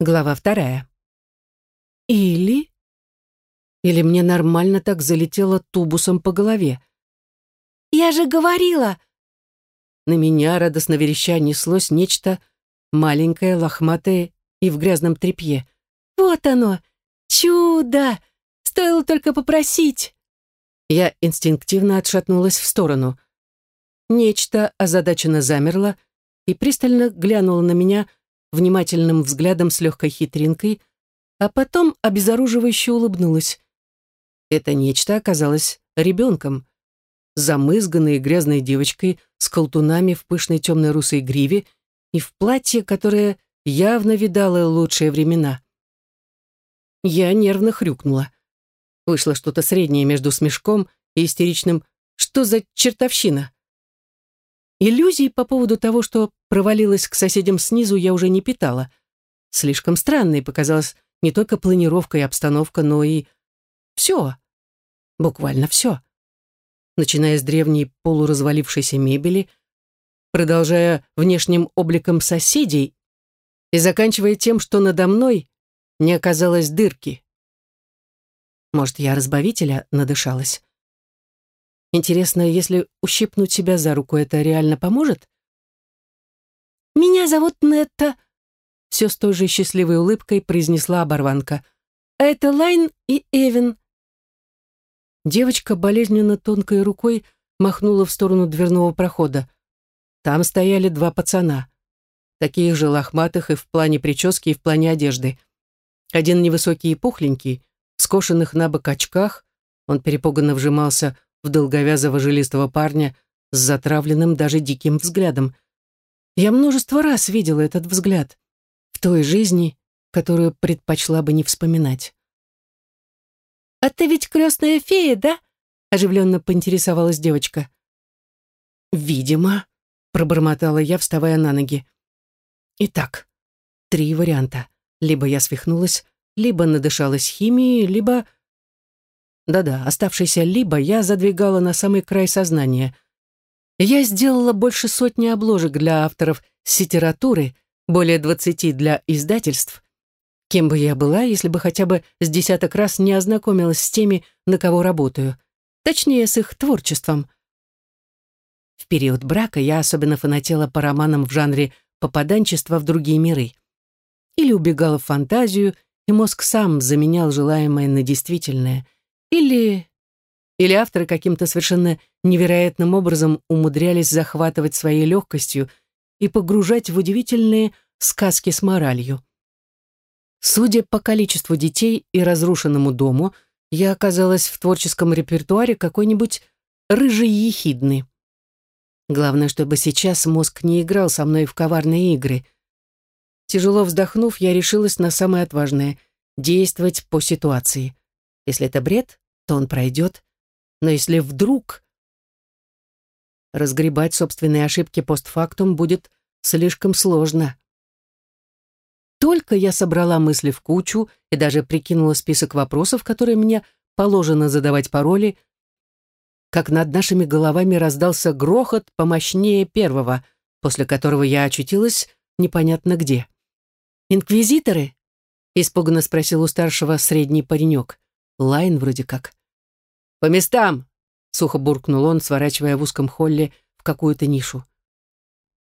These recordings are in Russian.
Глава вторая. Или... Или мне нормально так залетело тубусом по голове. «Я же говорила!» На меня, радостно вереща, неслось нечто маленькое, лохматое и в грязном тряпье. «Вот оно! Чудо! Стоило только попросить!» Я инстинктивно отшатнулась в сторону. Нечто озадаченно замерло и пристально глянуло на меня внимательным взглядом с легкой хитринкой, а потом обезоруживающе улыбнулась. Это нечто оказалось ребенком, замызганной грязной девочкой с колтунами в пышной темной русой гриве и в платье, которое явно видало лучшие времена. Я нервно хрюкнула. Вышло что-то среднее между смешком и истеричным «Что за чертовщина?». Иллюзий по поводу того, что провалилась к соседям снизу, я уже не питала. Слишком странной показалась не только планировка и обстановка, но и все. Буквально все. Начиная с древней полуразвалившейся мебели, продолжая внешним обликом соседей и заканчивая тем, что надо мной не оказалось дырки. Может, я разбавителя надышалась? Интересно, если ущипнуть себя за руку, это реально поможет? «Меня зовут Нетта», — все с той же счастливой улыбкой произнесла оборванка. «А это Лайн и Эвен». Девочка болезненно тонкой рукой махнула в сторону дверного прохода. Там стояли два пацана. Таких же лохматых и в плане прически, и в плане одежды. Один невысокий и пухленький, в скошенных на бок очках, он перепуганно вжимался в долговязого жилистого парня с затравленным даже диким взглядом. Я множество раз видела этот взгляд в той жизни, которую предпочла бы не вспоминать. «А ты ведь крестная фея, да?» — оживленно поинтересовалась девочка. «Видимо», — пробормотала я, вставая на ноги. «Итак, три варианта. Либо я свихнулась, либо надышалась химией, либо да-да, оставшийся либо я задвигала на самый край сознания. Я сделала больше сотни обложек для авторов сетературы, более двадцати для издательств. Кем бы я была, если бы хотя бы с десяток раз не ознакомилась с теми, на кого работаю. Точнее, с их творчеством. В период брака я особенно фанатела по романам в жанре попаданчества в другие миры. Или убегала в фантазию, и мозг сам заменял желаемое на действительное — или... Или авторы каким-то совершенно невероятным образом умудрялись захватывать своей легкостью и погружать в удивительные сказки с моралью. Судя по количеству детей и разрушенному дому, я оказалась в творческом репертуаре какой-нибудь рыжий ехидный. Главное, чтобы сейчас мозг не играл со мной в коварные игры. Тяжело вздохнув, я решилась на самое отважное — действовать по ситуации. Если это бред, то он пройдет. Но если вдруг... Разгребать собственные ошибки постфактум будет слишком сложно. Только я собрала мысли в кучу и даже прикинула список вопросов, которые мне положено задавать пароли, как над нашими головами раздался грохот помощнее первого, после которого я очутилась непонятно где. «Инквизиторы?» — испуганно спросил у старшего средний паренек. Лайн вроде как. «По местам!» — сухо буркнул он, сворачивая в узком холле в какую-то нишу.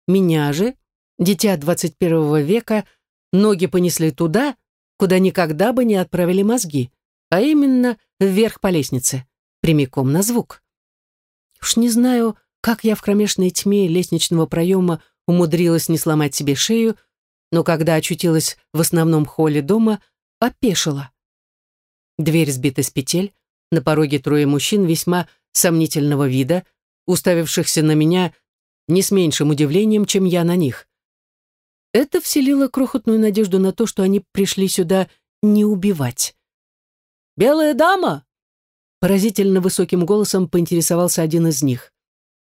Меня же, дитя 21 века, ноги понесли туда, куда никогда бы не отправили мозги, а именно вверх по лестнице, прямиком на звук. Уж не знаю, как я в кромешной тьме лестничного проема умудрилась не сломать себе шею, но когда очутилась в основном холле дома, опешила. Дверь сбита с петель, на пороге трое мужчин весьма сомнительного вида, уставившихся на меня не с меньшим удивлением, чем я на них. Это вселило крохотную надежду на то, что они пришли сюда не убивать. «Белая дама!» Поразительно высоким голосом поинтересовался один из них.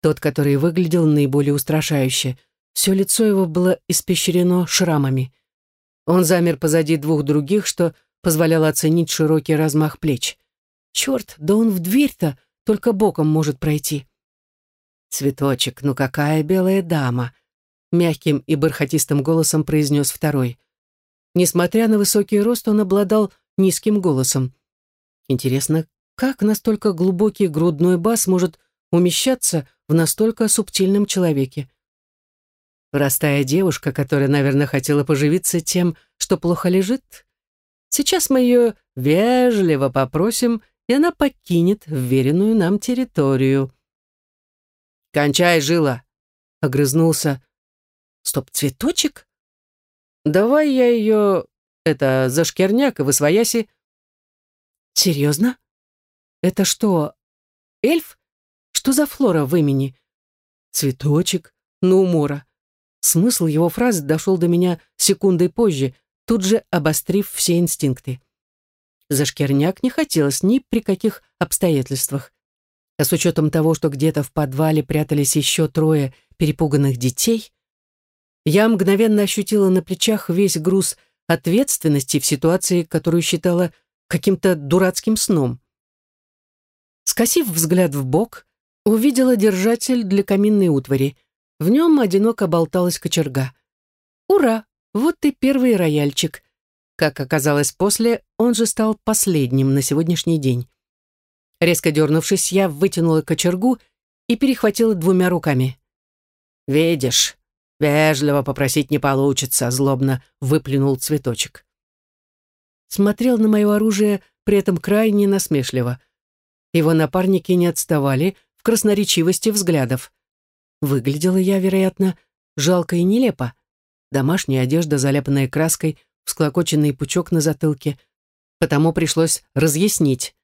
Тот, который выглядел наиболее устрашающе. Все лицо его было испещрено шрамами. Он замер позади двух других, что позволяло оценить широкий размах плеч. Черт, да он в дверь-то только боком может пройти. «Цветочек, ну какая белая дама!» Мягким и бархатистым голосом произнес второй. Несмотря на высокий рост, он обладал низким голосом. Интересно, как настолько глубокий грудной бас может умещаться в настолько субтильном человеке? Простая девушка, которая, наверное, хотела поживиться тем, что плохо лежит. Сейчас мы ее вежливо попросим, и она покинет вверенную нам территорию. «Кончай, жила!» — огрызнулся. «Стоп, цветочек? Давай я ее, это, за шкерняк и восвояси». «Серьезно? Это что, эльф? Что за флора в имени?» «Цветочек? Ну, умора. Смысл его фразы дошел до меня секундой позже, тут же обострив все инстинкты. За шкерняк не хотелось ни при каких обстоятельствах. А с учетом того, что где-то в подвале прятались еще трое перепуганных детей, я мгновенно ощутила на плечах весь груз ответственности в ситуации, которую считала каким-то дурацким сном. Скосив взгляд в бок, увидела держатель для каминной утвари — в нем одиноко болталась кочерга. Ура! Вот и первый рояльчик. Как оказалось после, он же стал последним на сегодняшний день. Резко дернувшись, я вытянула кочергу и перехватила двумя руками. «Видишь, вежливо попросить не получится», — злобно выплюнул цветочек. Смотрел на мое оружие при этом крайне насмешливо. Его напарники не отставали в красноречивости взглядов. Выглядела я, вероятно, жалко и нелепо. Домашняя одежда, заляпанная краской, всклокоченный пучок на затылке. Потому пришлось разъяснить.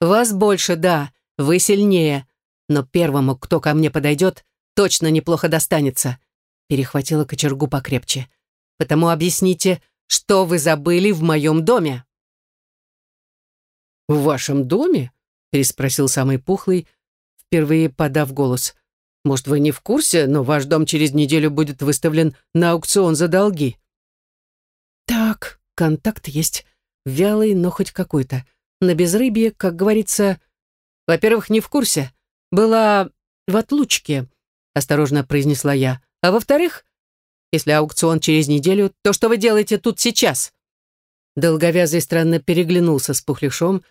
«Вас больше, да, вы сильнее, но первому, кто ко мне подойдет, точно неплохо достанется», перехватила кочергу покрепче. «Потому объясните, что вы забыли в моем доме?» «В вашем доме?» переспросил самый пухлый, впервые подав голос. Может, вы не в курсе, но ваш дом через неделю будет выставлен на аукцион за долги». «Так, контакт есть. Вялый, но хоть какой-то. На безрыбье, как говорится... Во-первых, не в курсе. Была в отлучке», — осторожно произнесла я. «А во-вторых, если аукцион через неделю, то что вы делаете тут сейчас?» Долговязый странно переглянулся с пухляшом,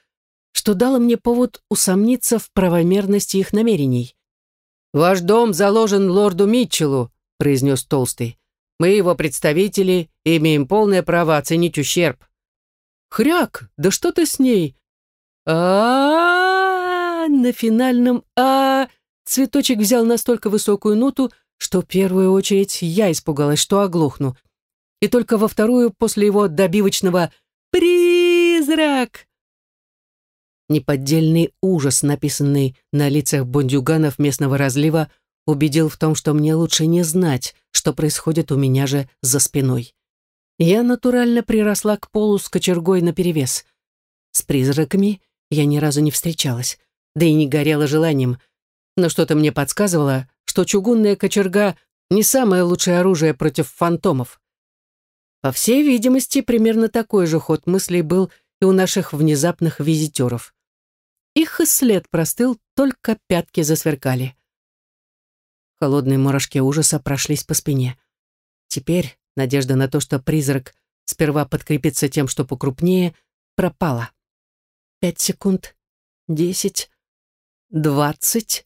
что дало мне повод усомниться в правомерности их намерений. «Ваш дом заложен лорду Митчеллу», — произнес Толстый. «Мы, его представители, имеем полное право оценить ущерб». «Хряк, да что ты с ней?» а, На финальном «а» цветочек взял настолько высокую ноту, что в первую очередь я испугалась, что оглохну. И только во вторую, после его добивочного «Призрак!» Неподдельный ужас, написанный на лицах бондюганов местного разлива, убедил в том, что мне лучше не знать, что происходит у меня же за спиной. Я натурально приросла к полу с кочергой наперевес. С призраками я ни разу не встречалась, да и не горела желанием, но что-то мне подсказывало, что чугунная кочерга не самое лучшее оружие против фантомов. По всей видимости, примерно такой же ход мыслей был и у наших внезапных визитеров. Их и след простыл, только пятки засверкали. Холодные мурашки ужаса прошлись по спине. Теперь надежда на то, что призрак сперва подкрепится тем, что покрупнее, пропала. Пять секунд, десять, двадцать.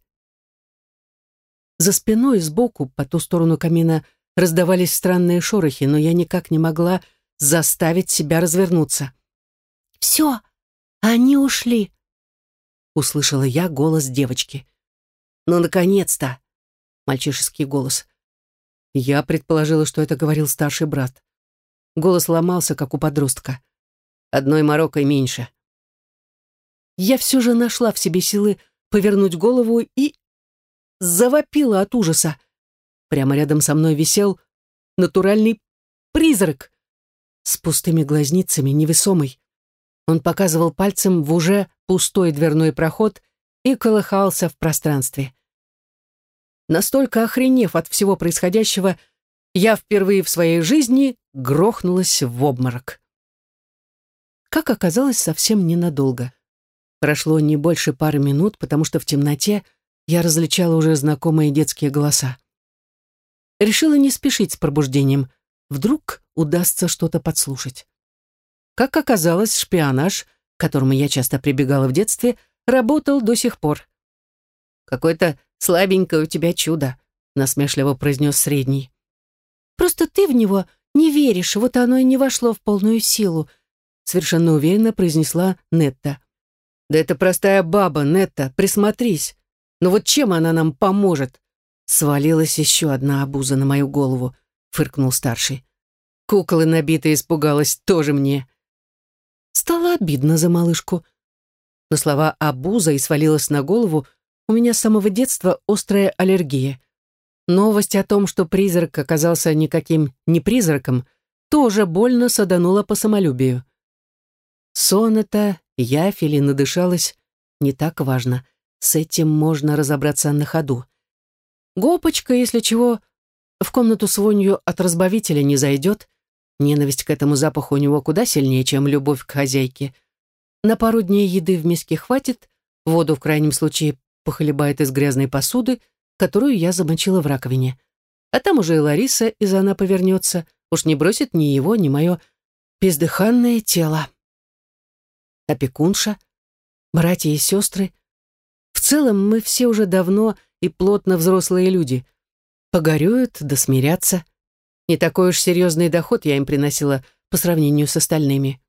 За спиной сбоку, по ту сторону камина, раздавались странные шорохи, но я никак не могла заставить себя развернуться. «Все, они ушли», услышала я голос девочки. «Ну, наконец-то!» Мальчишеский голос. Я предположила, что это говорил старший брат. Голос ломался, как у подростка. Одной морокой меньше. Я все же нашла в себе силы повернуть голову и... завопила от ужаса. Прямо рядом со мной висел натуральный призрак с пустыми глазницами, невесомый. Он показывал пальцем в уже пустой дверной проход и колыхался в пространстве. Настолько охренев от всего происходящего, я впервые в своей жизни грохнулась в обморок. Как оказалось, совсем ненадолго. Прошло не больше пары минут, потому что в темноте я различала уже знакомые детские голоса. Решила не спешить с пробуждением. вдруг удастся что-то подслушать. Как оказалось, шпионаж, к которому я часто прибегала в детстве, работал до сих пор. «Какое-то слабенькое у тебя чудо», — насмешливо произнес средний. «Просто ты в него не веришь, вот оно и не вошло в полную силу», — совершенно уверенно произнесла Нетта. «Да это простая баба, Нетта, присмотрись. Но вот чем она нам поможет?» Свалилась еще одна обуза на мою голову, фыркнул старший. Куклы набитые испугалась тоже мне. Стало обидно за малышку. Но слова «обуза» и свалилась на голову у меня с самого детства острая аллергия. Новость о том, что призрак оказался никаким не призраком, тоже больно саданула по самолюбию. Сон это, явь или надышалась, не так важно. С этим можно разобраться на ходу. Гопочка, если чего, в комнату с вонью от разбавителя не зайдет. Ненависть к этому запаху у него куда сильнее, чем любовь к хозяйке. На пару дней еды в миске хватит, воду в крайнем случае похлебает из грязной посуды, которую я замочила в раковине. А там уже и Лариса из она повернется, уж не бросит ни его, ни мое бездыханное тело. Опекунша, братья и сестры. В целом мы все уже давно и плотно взрослые люди. Погорюют да смирятся. Не такой уж серьезный доход я им приносила по сравнению с остальными.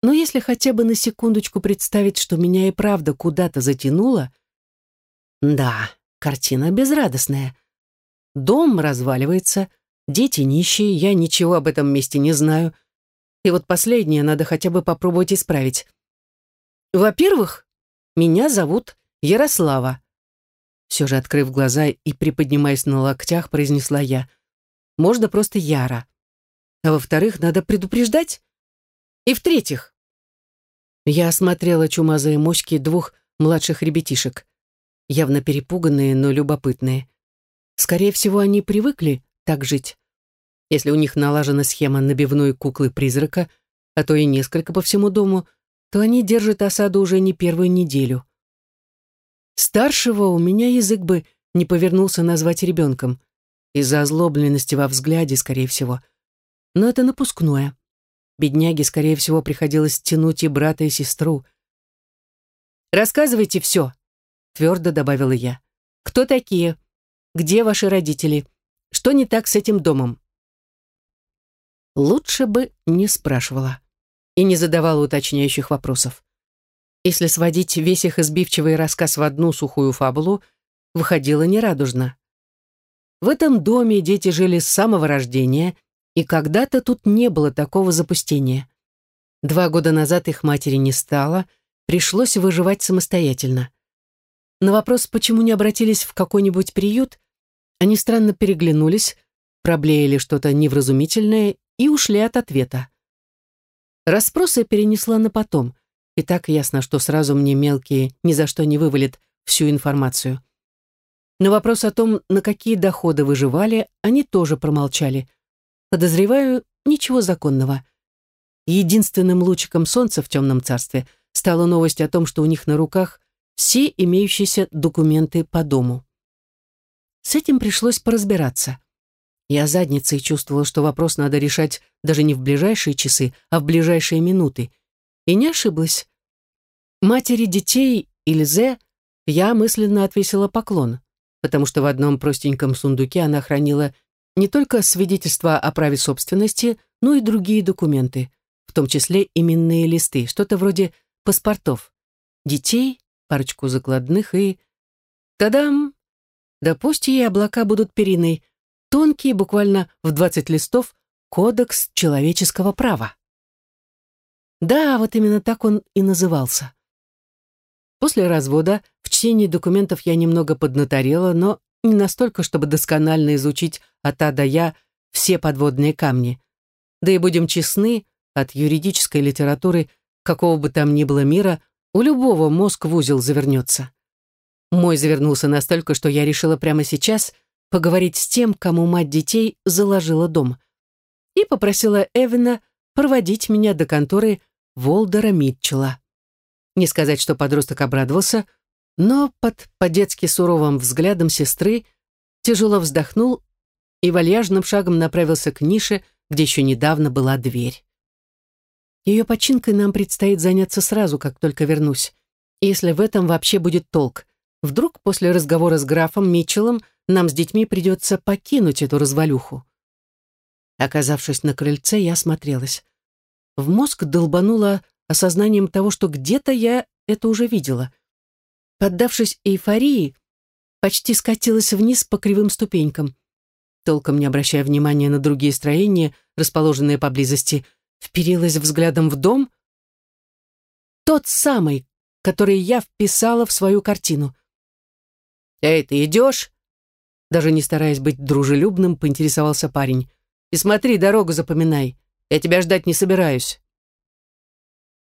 Но если хотя бы на секундочку представить, что меня и правда куда-то затянуло, да, картина безрадостная. Дом разваливается, дети нищие, я ничего об этом месте не знаю. И вот последнее надо хотя бы попробовать исправить. Во-первых, меня зовут Ярослава. Все же, открыв глаза и приподнимаясь на локтях, произнесла я. Можно просто Яра. А во-вторых, надо предупреждать. И в-третьих, я осмотрела чумазые моськи двух младших ребятишек явно перепуганные, но любопытные. Скорее всего, они привыкли так жить. Если у них налажена схема набивной куклы-призрака, а то и несколько по всему дому, то они держат осаду уже не первую неделю. Старшего у меня язык бы не повернулся назвать ребенком, из-за озлобленности во взгляде, скорее всего. Но это напускное. Бедняге, скорее всего, приходилось тянуть и брата, и сестру. «Рассказывайте все», твердо добавила я. «Кто такие? Где ваши родители? Что не так с этим домом?» Лучше бы не спрашивала и не задавала уточняющих вопросов. Если сводить весь их избивчивый рассказ в одну сухую фабулу, выходило нерадужно. В этом доме дети жили с самого рождения, и когда-то тут не было такого запустения. Два года назад их матери не стало, пришлось выживать самостоятельно. На вопрос, почему не обратились в какой-нибудь приют, они странно переглянулись, проблеяли что-то невразумительное и ушли от ответа. Расспросы перенесла на потом, и так ясно, что сразу мне мелкие ни за что не вывалят всю информацию. На вопрос о том, на какие доходы выживали, они тоже промолчали. Подозреваю, ничего законного. Единственным лучиком солнца в темном царстве стала новость о том, что у них на руках все имеющиеся документы по дому. С этим пришлось поразбираться. Я задницей чувствовала, что вопрос надо решать даже не в ближайшие часы, а в ближайшие минуты. И не ошиблась. Матери детей Ильзе я мысленно отвесила поклон, потому что в одном простеньком сундуке она хранила не только свидетельства о праве собственности, но и другие документы, в том числе именные листы, что-то вроде паспортов. Детей, парочку закладных и... Тадам! Да пусть и облака будут периной. Тонкий, буквально в 20 листов, кодекс человеческого права. Да, вот именно так он и назывался. После развода чтении документов я немного поднаторела, но не настолько, чтобы досконально изучить от А до Я все подводные камни. Да и будем честны, от юридической литературы какого бы там ни было мира у любого мозг в узел завернется. Мой завернулся настолько, что я решила прямо сейчас поговорить с тем, кому мать детей заложила дом. И попросила Эвена проводить меня до конторы Волдера Митчелла. Не сказать, что подросток обрадовался, но под по-детски суровым взглядом сестры тяжело вздохнул и вальяжным шагом направился к нише, где еще недавно была дверь. Ее починкой нам предстоит заняться сразу, как только вернусь. Если в этом вообще будет толк. Вдруг после разговора с графом Митчеллом нам с детьми придется покинуть эту развалюху. Оказавшись на крыльце, я осмотрелась. В мозг долбануло осознанием того, что где-то я это уже видела. Поддавшись эйфории, почти скатилась вниз по кривым ступенькам. Толком не обращая внимания на другие строения, расположенные поблизости, вперилась взглядом в дом. Тот самый, который я вписала в свою картину. «Эй, ты идешь?» Даже не стараясь быть дружелюбным, поинтересовался парень. «И смотри, дорогу запоминай. Я тебя ждать не собираюсь».